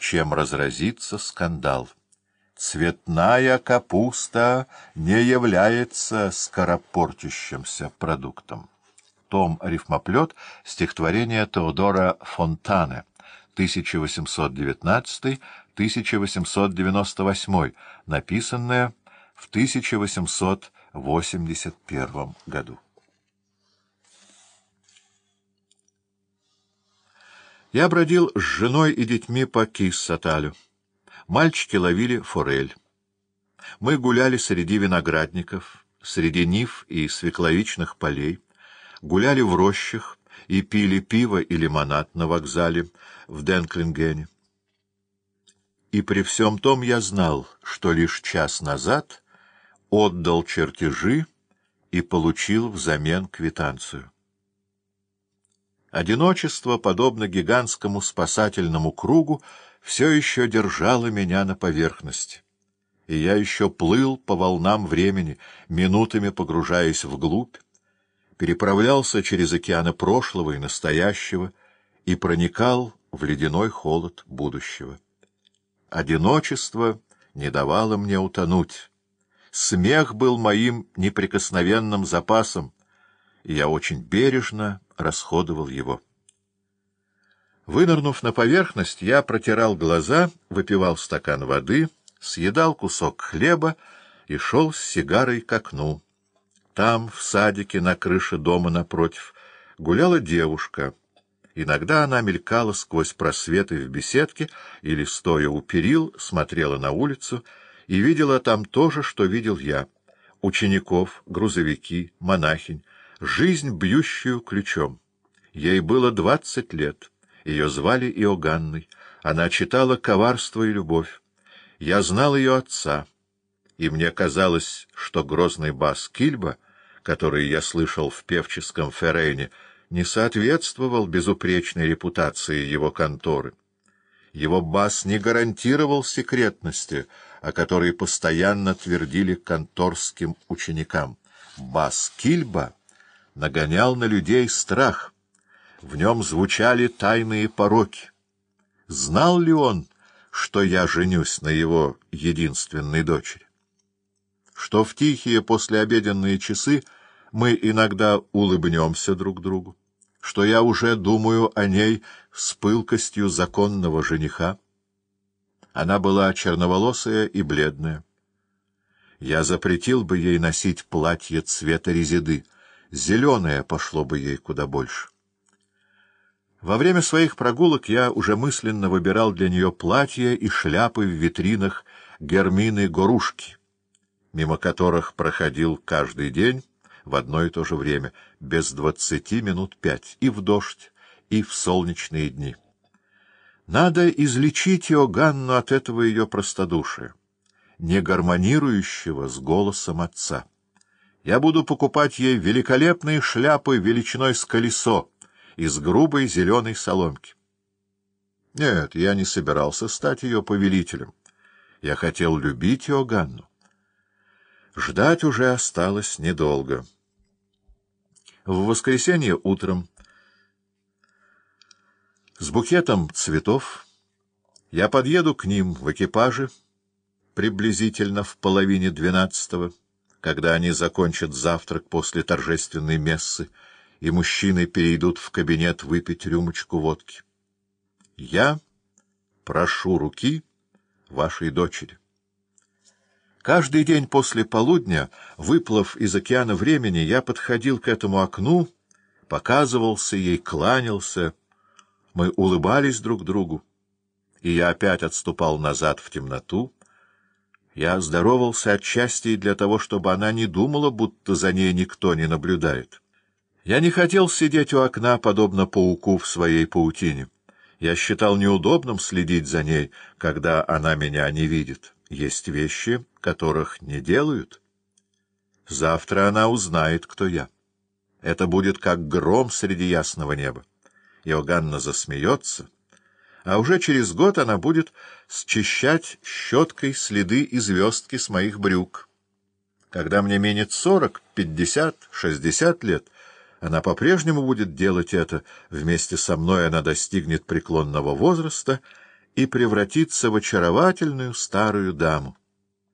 чем разразится скандал. Цветная капуста не является скоропортящимся продуктом. Том «Рифмоплет» стихотворение Теодора Фонтане, 1819-1898, написанное в 1881 году. Я бродил с женой и детьми по Киссаталю. Мальчики ловили форель. Мы гуляли среди виноградников, среди нив и свекловичных полей, гуляли в рощах и пили пиво и лимонад на вокзале в Денклингене. И при всем том я знал, что лишь час назад отдал чертежи и получил взамен квитанцию. Одиночество, подобно гигантскому спасательному кругу, все еще держало меня на поверхности. И я еще плыл по волнам времени, минутами погружаясь вглубь, переправлялся через океаны прошлого и настоящего и проникал в ледяной холод будущего. Одиночество не давало мне утонуть. Смех был моим неприкосновенным запасом, и я очень бережно расходовал его. Вынырнув на поверхность, я протирал глаза, выпивал стакан воды, съедал кусок хлеба и шел с сигарой к окну. Там, в садике, на крыше дома напротив, гуляла девушка. Иногда она мелькала сквозь просветы в беседке или, стоя у перил, смотрела на улицу и видела там то же, что видел я — учеников, грузовики, монахинь, жизнь, бьющую ключом. Ей было двадцать лет. Ее звали Иоганной. Она читала «Коварство и любовь». Я знал ее отца, и мне казалось, что грозный бас Кильба, который я слышал в певческом Феррейне, не соответствовал безупречной репутации его конторы. Его бас не гарантировал секретности, о которой постоянно твердили конторским ученикам. Бас Кильба — нагонял на людей страх. В нем звучали тайные пороки. Знал ли он, что я женюсь на его единственной дочери? Что в тихие послеобеденные часы мы иногда улыбнемся друг другу? Что я уже думаю о ней с пылкостью законного жениха? Она была черноволосая и бледная. Я запретил бы ей носить платье цвета резиды, зеленое пошло бы ей куда больше. Во время своих прогулок я уже мысленно выбирал для нее платья и шляпы в витринах Гермины Горушки, мимо которых проходил каждый день в одно и то же время, без двадцати минут пять, и в дождь, и в солнечные дни. Надо излечить Иоганну от этого ее простодушия, не гармонирующего с голосом отца я буду покупать ей великолепные шляпы величиной с колесо из грубой зеленой соломки. Нет, я не собирался стать ее повелителем. Я хотел любить Иоганну. Ждать уже осталось недолго. В воскресенье утром с букетом цветов я подъеду к ним в экипаже приблизительно в половине двенадцатого когда они закончат завтрак после торжественной мессы, и мужчины перейдут в кабинет выпить рюмочку водки. Я прошу руки вашей дочери. Каждый день после полудня, выплыв из океана времени, я подходил к этому окну, показывался ей, кланялся. Мы улыбались друг другу, и я опять отступал назад в темноту, я здоровался отчасти для того, чтобы она не думала, будто за ней никто не наблюдает. Я не хотел сидеть у окна, подобно пауку в своей паутине. Я считал неудобным следить за ней, когда она меня не видит. Есть вещи, которых не делают. Завтра она узнает, кто я. Это будет как гром среди ясного неба. Иоганна засмеется — а уже через год она будет счищать щеткой следы и звездки с моих брюк. Когда мне минет сорок, пятьдесят, шестьдесят лет, она по-прежнему будет делать это, вместе со мной она достигнет преклонного возраста, и превратиться в очаровательную старую даму.